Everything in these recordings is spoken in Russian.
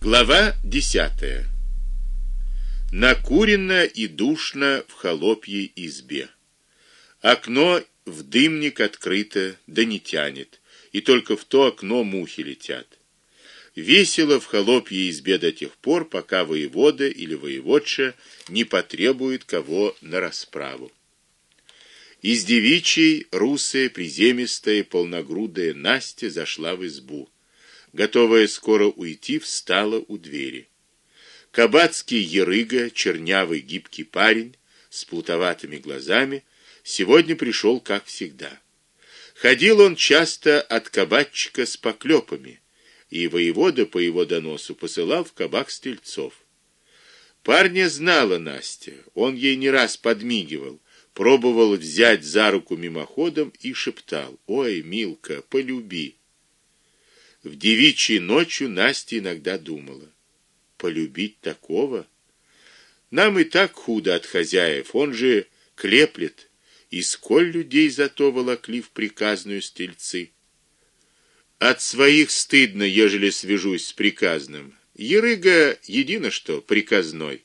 Глава десятая. Накурено и душно в холопьей избе. Окно в дымник открыто, да не тянет, и только в то окно мухи летят. Весело в холопьей избе до тех пор, пока воевода или воеводша не потребует кого на расправу. Из девичьей русая, приземистая, полногрудая Настя зашла в избу готовая скоро уйти, встала у двери. Кабацкий ерыга, чернявый гибкий парень с плутоватыми глазами, сегодня пришел как всегда. Ходил он часто от кабачика с поклепами, и воевода по его доносу посылал в кабак стрельцов. Парня знала Настя, он ей не раз подмигивал, пробовал взять за руку мимоходом и шептал: "Ой, Милка, полюби". В девичьей ночью Настя иногда думала: полюбить такого нам и так худо от хозяев, он же клеплет, и сколь людей зато волокли в приказную стельцы. От своих стыдно, ежели свяжусь с приказным. Ерыга едино что приказной.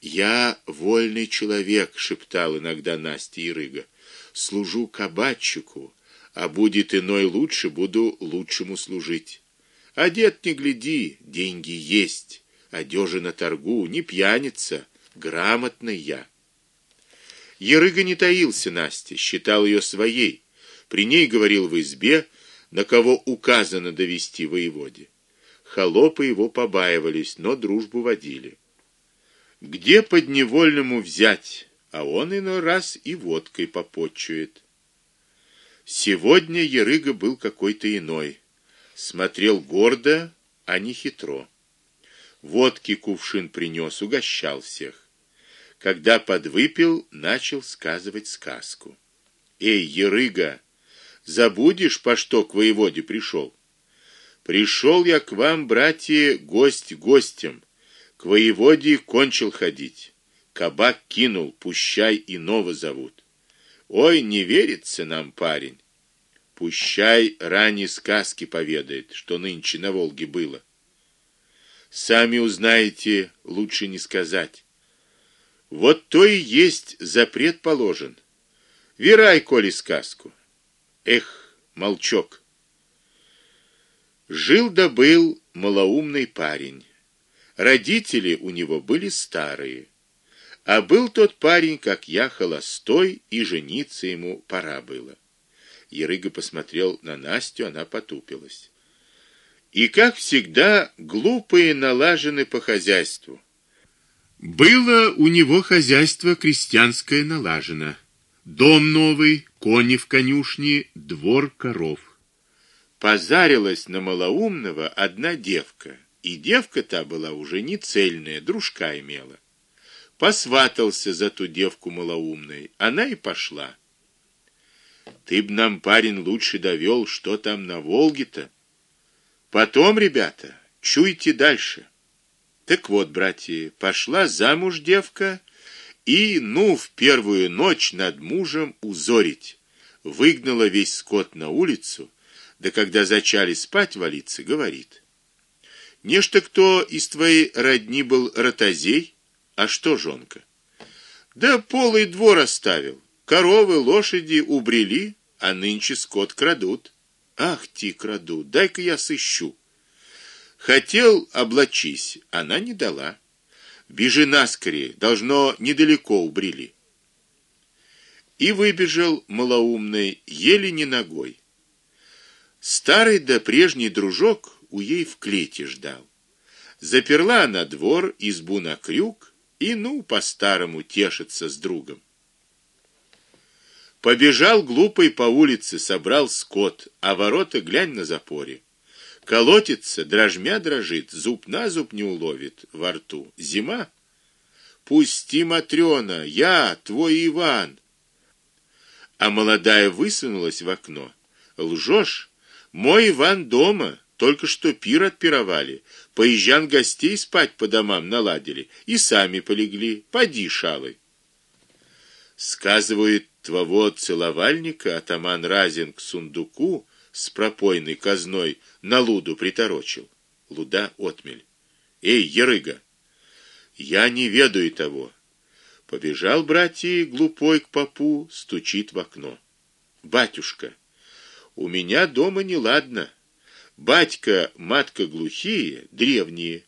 Я вольный человек, шептал иногда Настя Ерыга. Служу кабачику, а будет иной лучше, буду лучшему служить. Одет не гляди, деньги есть, одежа на торгу, не пьяница, грамотный я. Ерыга не таился Насте, считал ее своей. При ней говорил в избе, на кого указано довести воеводе. Холопы его побаивались, но дружбу водили. Где подневольному взять, а он иной раз и водкой попотчует. Сегодня Ерыга был какой-то иной. Смотрел гордо, а не хитро. Водки кувшин принес, угощал всех. Когда подвыпил, начал сказывать сказку. Эй, Ерыга, забудешь, по что к воеводе пришел? Пришел я к вам, братья, гость гостем. К воеводе кончил ходить. Кабак кинул, пущай иного зовут. Ой, не верится нам, парень. Пущай ранние сказки поведает, что нынче на Волге было. Сами узнаете, лучше не сказать. Вот то и есть запрет положен. Верай, коли сказку. Эх, молчок. Жил да был малоумный парень. Родители у него были старые. А был тот парень, как я, холостой, и жениться ему пора было. Ерыга посмотрел на Настю, она потупилась. И как всегда, глупые налажены по хозяйству. Было у него хозяйство крестьянское налажено. Дом новый, кони в конюшне, двор коров. Позарилась на малоумного одна девка, и девка та была уже не цельная, дружка имела. Посватался за ту девку малоумной, она и пошла. Ты б нам, парень, лучше довел, что там на Волге-то. Потом, ребята, чуйте дальше. Так вот, братья, пошла замуж девка и, ну, в первую ночь над мужем узорить. Выгнала весь скот на улицу, да когда зачали спать валиться, говорит: "Нечто кто из твоей родни был ротозей, а что жонка?" "Да полый двор оставил. Коровы, лошади убрели, а нынче скот крадут. Ах, ти крадут. Дай-ка я сыщу. Хотел облачись, она не дала. Бежи наскорее, должно недалеко убрели. И выбежал малоумный, еле не ногой. Старый да прежний дружок у ей в клете ждал. Заперла она двор, избу на крюк и ну по-старому тешится с другом. Побежал глупый по улице, собрал скот, а ворота глянь на запоре. Колотится, дрожмя дрожит, зуб на зуб не уловит во рту. Зима. Пусти, матрёна, я твой Иван. А молодая высунулась в окно. Лжешь? Мой Иван дома, только что пир отпировали. Поезжан гостей спать по домам наладили и сами полегли. Поди, шалы. Сказывают, твоего целовальника атаман Разин к сундуку с пропойной казной на луду приторочил. луда отмель. Эй, ерыга, я не ведаю того. Побежал братья глупой к попу, стучит в окно. Батюшка, у меня дома неладно. Батька, матка глухие, древние,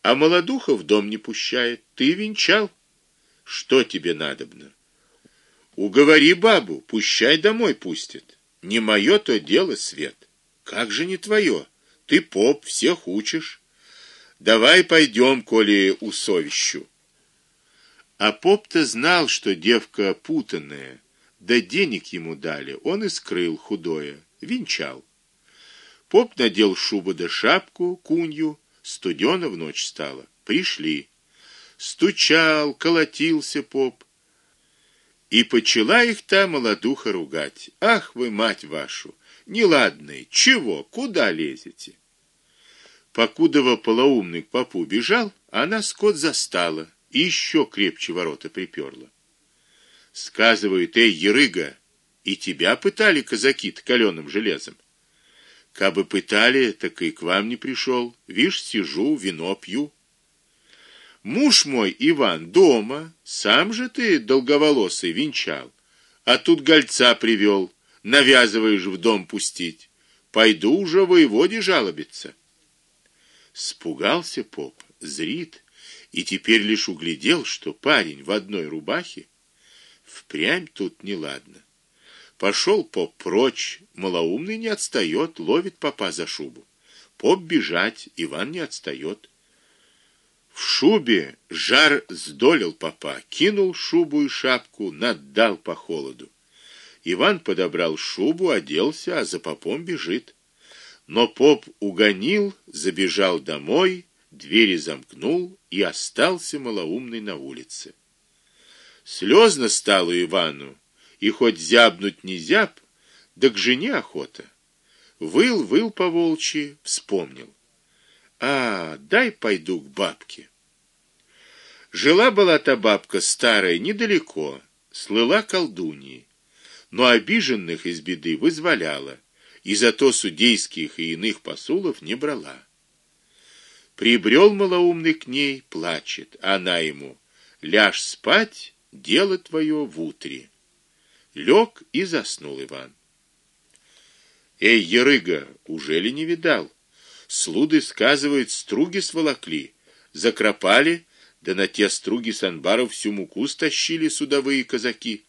а молодуха в дом не пущает. Ты венчал? Что тебе надобно? Уговори бабу, пущай домой пустит. Не мое то дело, свет. Как же не твое? Ты поп, всех учишь. Давай пойдем, коли усовещу. А поп-то знал, что девка путанная, да денег ему дали, он и скрыл худое, венчал. Поп надел шубу да шапку, кунью, студено в ночь стало. Пришли. Стучал, колотился поп. И почела их та молодуха ругать. Ах вы, мать вашу, неладные, чего, куда лезете? Покудова полоумный к попу бежал, она скот застала и еще крепче ворота приперла. Сказывают: "Эй, ерыга, и тебя пытали казаки каленым железом". Кабы пытали, так и к вам не пришел. Вишь, сижу, вино пью. Муж мой Иван дома, сам же ты долговолосый венчал, а тут гольца привел, навязываешь в дом пустить. Пойду уже воеводе жалобиться. Спугался поп, зрит, и теперь лишь углядел, что парень в одной рубахе впрямь тут неладно. Пошел поп прочь, малоумный не отстает, ловит попа за шубу. Поп бежать, Иван не отстает. В шубе жар сдолил попа, кинул шубу и шапку, наддал по холоду. Иван подобрал шубу, оделся, а за попом бежит. Но поп угонил, забежал домой, двери замкнул и остался малоумный на улице. Слезно стало Ивану, и хоть зябнуть не зяб, да к жене охота. Выл, выл по волчьи, вспомнил. А, дай пойду к бабке. Жила была та бабка старая недалеко, слыла колдуньей, но обиженных из беды вызволяла, и зато судейских и иных посулов не брала. Прибрел малоумный к ней, плачет, а она ему: "Ляж спать, дело твое в утре". Лег и заснул Иван. Эй, ерыга, уже ли не видал? Слуды сказывают, струги сволокли, закропали, да на те струги с анбаров всю муку стащили судовые казаки.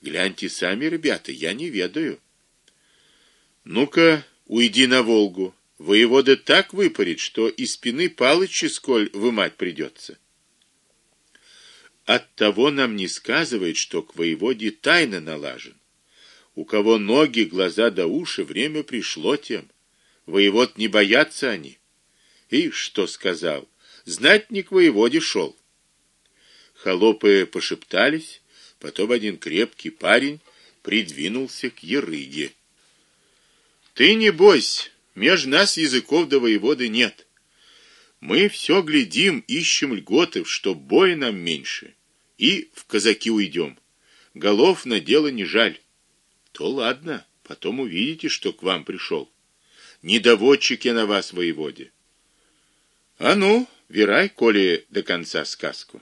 Гляньте сами, ребята, я не ведаю. Ну-ка, уйди на Волгу. Воевода так выпарит, что из спины палычи сколь вымать придется. От того нам не сказывает, что к воеводе тайно налажен. У кого ноги, глаза да уши, время пришло тем. Воевод не боятся они. И что сказал? Знать не к воеводе шел. Холопы пошептались, потом один крепкий парень придвинулся к ерыге. Ты не бойся, меж нас языков до воеводы нет. Мы все глядим, ищем льготы, чтоб боя нам меньше и в казаки уйдем. Голов на дело не жаль. То ладно, потом увидите, что к вам пришел. Недоводчик я на вас, воеводе. А ну, верай, коли до конца сказку.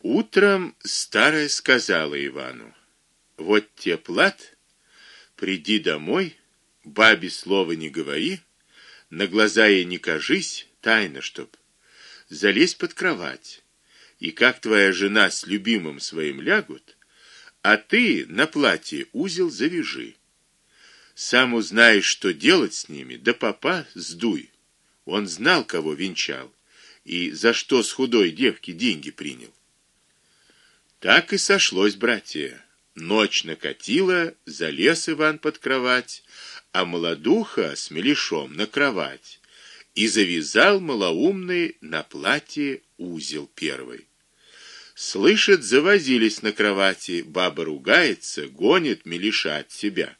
Утром старая сказала Ивану: "Вот те плат, приди домой, бабе слова не говори, на глаза ей не кажись, тайно чтоб. Залезь под кровать и как твоя жена с любимым своим лягут, а ты на платье узел завяжи. Сам узнаешь, что делать с ними, да папа сдуй. Он знал, кого венчал и за что с худой девки деньги принял. Так и сошлось, братья. Ночь накатила, залез Иван под кровать, а молодуха с мелешом на кровать и завязал малоумный на платье узел первый. Слышит, завозились на кровати, баба ругается, гонит Мелиша от себя,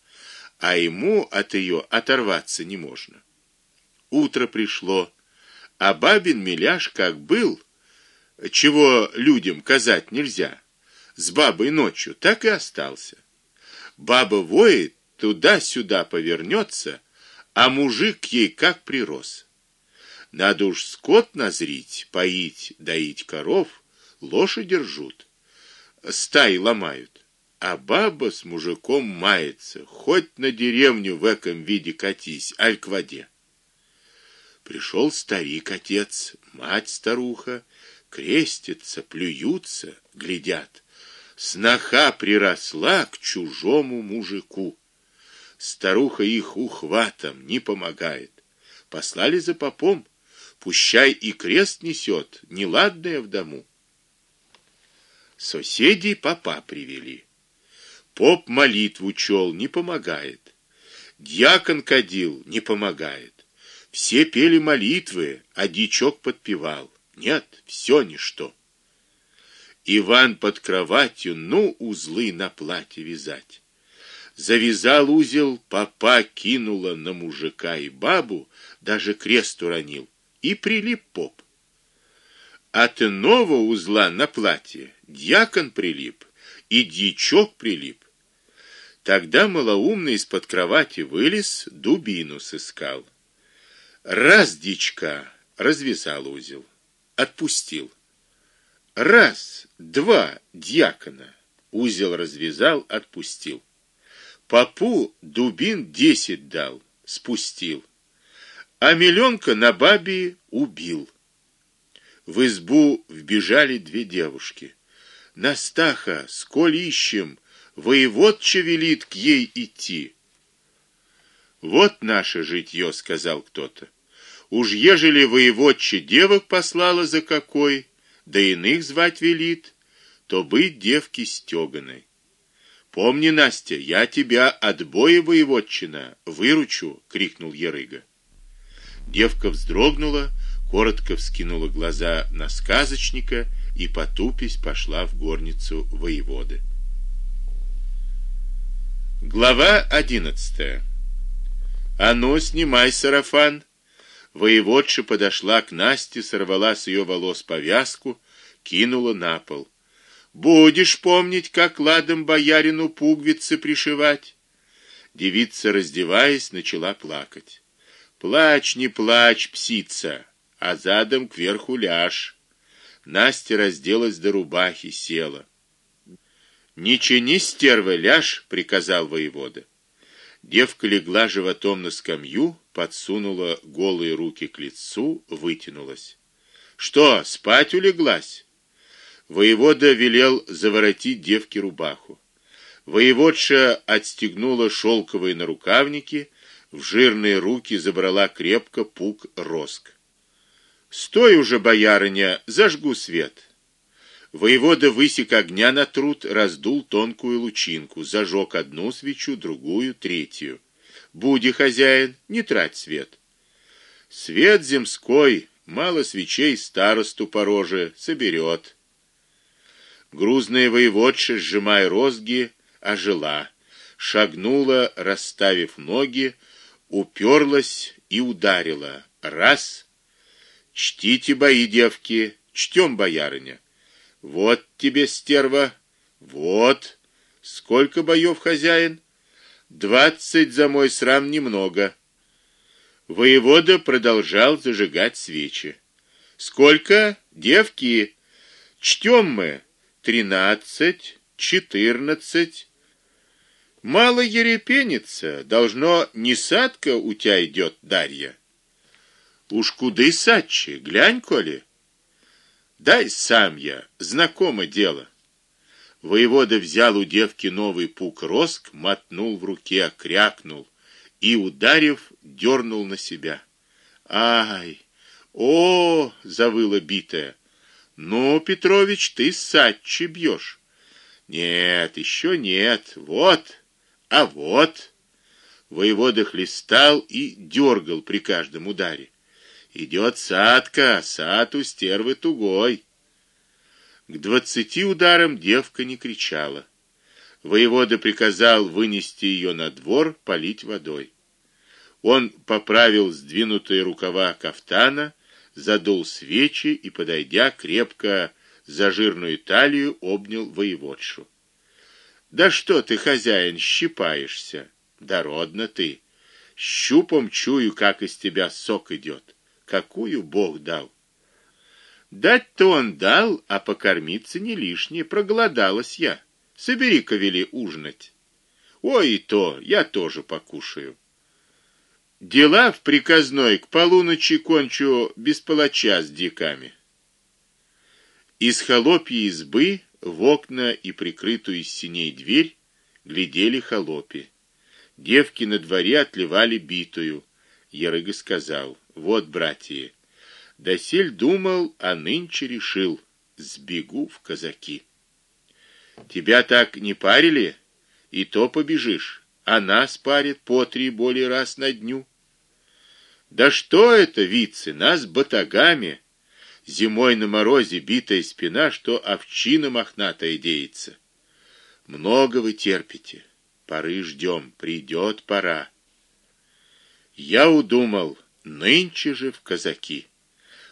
а ему от ее оторваться не можно. Утро пришло, а бабин Миляш как был, чего людям казать нельзя, с бабой ночью, так и остался. Баба воет, туда-сюда повернется, а мужик ей как прирос. Надо уж скот назрить, поить, доить коров, лошади ржут, стаи ломают, а баба с мужиком мается, хоть на деревню в этом виде катись, аль к воде. Пришел старик-отец, мать-старуха, крестятся, плюются, глядят. Сноха приросла к чужому мужику. Старуха их ухватом не помогает. Послали за попом, пущай и крест несет, неладное в дому. Соседей попа привели. Поп молитву чел, не помогает. Дьякон кадил, не помогает. Все пели молитвы, а дичок подпевал. Нет, все ничто. Иван под кроватью, ну, узлы на платье вязать. Завязал узел, папа кинула на мужика и бабу, даже крест уронил, и прилип поп. От нового узла на платье дьякон прилип, и дичок прилип. Тогда малоумный из-под кровати вылез, дубину сыскал. Раз дичка развязал узел, отпустил. Раз, два дьякона узел развязал, отпустил. Попу дубин десять дал, спустил. А миллионка на бабе убил. В избу вбежали две девушки. Настаха, сколь ищем, воеводче велит к ей идти. Вот наше житье, сказал кто-то. Уж ежели воеводче девок послала за какой, да иных звать велит, то быть девки стёганой. Помни, Настя, я тебя от боя воеводчина выручу, крикнул Ярыга. Девка вздрогнула, коротко вскинула глаза на сказочника и потупись пошла в горницу воеводы. Глава одиннадцатая. А ну, снимай сарафан. Воеводша подошла к Насте, сорвала с ее волос повязку, кинула на пол. Будешь помнить, как ладом боярину пуговицы пришивать. Девица, раздеваясь, начала плакать. Плачь, не плачь, псица, а задом кверху ляжь. Настя разделась до рубахи, села. Не чини стерва, ляжь, приказал воевода. Девка легла животом на скамью, подсунула голые руки к лицу, вытянулась. Что, спать улеглась? Воевода велел заворотить девке рубаху. Воеводша отстегнула шелковые нарукавники, в жирные руки забрала крепко пук роск. Стой уже, боярыня, зажгу свет. Воевода высек огня на труд, раздул тонкую лучинку, зажег одну свечу, другую, третью. Буди, хозяин, не трать свет. Свет земской, мало свечей старосту пороже соберет. Грузная воеводша, сжимая розги, ожила, шагнула, расставив ноги, уперлась и ударила. Раз. Чтите бои, девки, чтем боярыня. Вот тебе, стерва. Вот. Сколько боев, хозяин? Двадцать за мой срам немного. Воевода продолжал зажигать свечи. Сколько, девки? Чтем мы. Тринадцать, четырнадцать. Мало ерепенится, должно не садка у тебя идет, Дарья. Уж куды садчи, глянь, коли. Дай сам я, знакомо дело. Воевода взял у девки новый пук роск, мотнул в руке, крякнул и ударив, дернул на себя. Ай! О, завыла битая. Ну, Петрович, ты садчи бьешь. Нет, еще нет. Вот. А вот. Воевода хлестал и дергал при каждом ударе. Идет садка, сад у стервы тугой. К двадцати ударам девка не кричала. Воевода приказал вынести ее на двор, полить водой. Он поправил сдвинутые рукава кафтана, задул свечи и, подойдя крепко за жирную талию, обнял воеводшу. Да что ты, хозяин, щипаешься? Дородно ты. Щупом чую, как из тебя сок идет. Какую Бог дал. Дать-то он дал, а покормиться не лишнее, проголодалась я. Собери-ка вели ужинать. Ой, и то, я тоже покушаю. Дела в приказной к полуночи кончу без палача с диками. Из холопьей избы в окна и прикрытую из синей дверь глядели холопи. Девки на дворе отливали битую. Ярыга сказал: "Вот, братья, досель думал, а нынче решил, сбегу в казаки. Тебя так не парили, и то побежишь, а нас парит по три более раз на дню. Да что это, вицы, нас батагами, зимой на морозе битая спина, что овчина мохнатая деется. Много вы терпите. Поры ждем, придет пора. Я удумал, нынче же в казаки.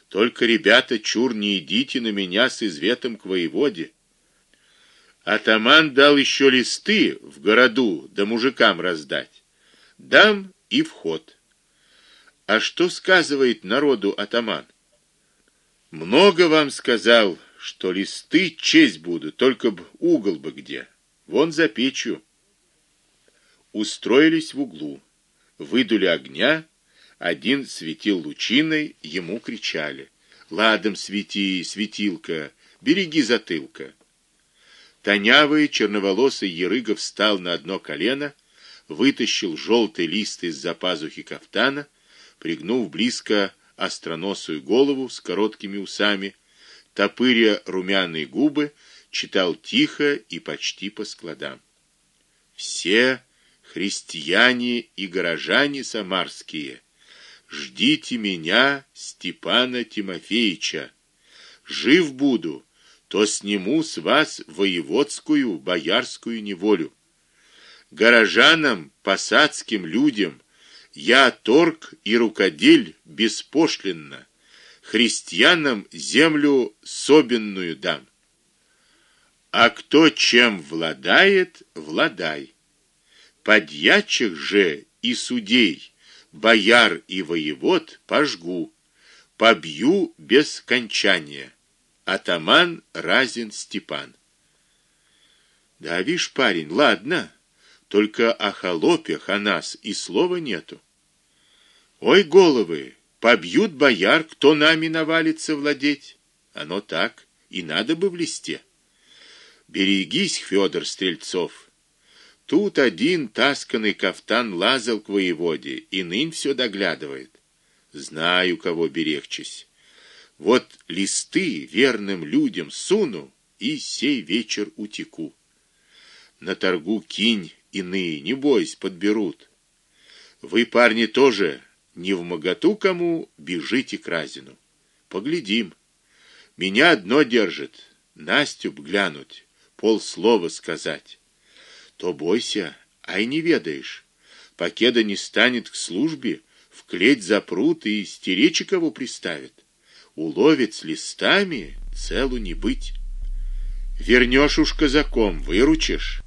Только, ребята, чур не идите на меня с изветом к воеводе. Атаман дал еще листы в городу да мужикам раздать. Дам и вход. А что сказывает народу атаман? Много вам сказал, что листы честь будут, только б угол бы где. Вон за печью устроились в углу, выдули огня, один светил лучиной, ему кричали: "Ладом свети, светилка, береги затылка". Тонявый черноволосый Ерыгов встал на одно колено, вытащил желтый лист из-за пазухи кафтана, пригнув близко остроносую голову с короткими усами, топыря румяные губы, читал тихо и почти по складам. Все христиане и горожане самарские, ждите меня, Степана Тимофеевича. Жив буду, то сниму с вас воеводскую, боярскую неволю. Горожанам, посадским людям я торг и рукодель беспошлинно, христианам землю собенную дам. А кто чем владает, владай подьячих же и судей, бояр и воевод пожгу, побью без кончания. Атаман Разин Степан. Да вишь, парень, ладно, только о холопях о нас и слова нету. Ой, головы, побьют бояр, кто нами навалится владеть. Оно так, и надо бы в листе. Берегись, Федор Стрельцов. Тут один тасканный кафтан лазал к воеводе, и нынь все доглядывает. Знаю, кого берегчись. Вот листы верным людям суну и сей вечер утеку. На торгу кинь иные, не бойся, подберут. Вы, парни, тоже не в моготу кому бежите к Разину. Поглядим. Меня одно держит Настю глянуть, полслова сказать то бойся, ай не ведаешь. Покеда не станет к службе, в клеть запрут и стеречь кого приставят. Уловит с листами целу не быть. Вернешь уж казаком, выручишь.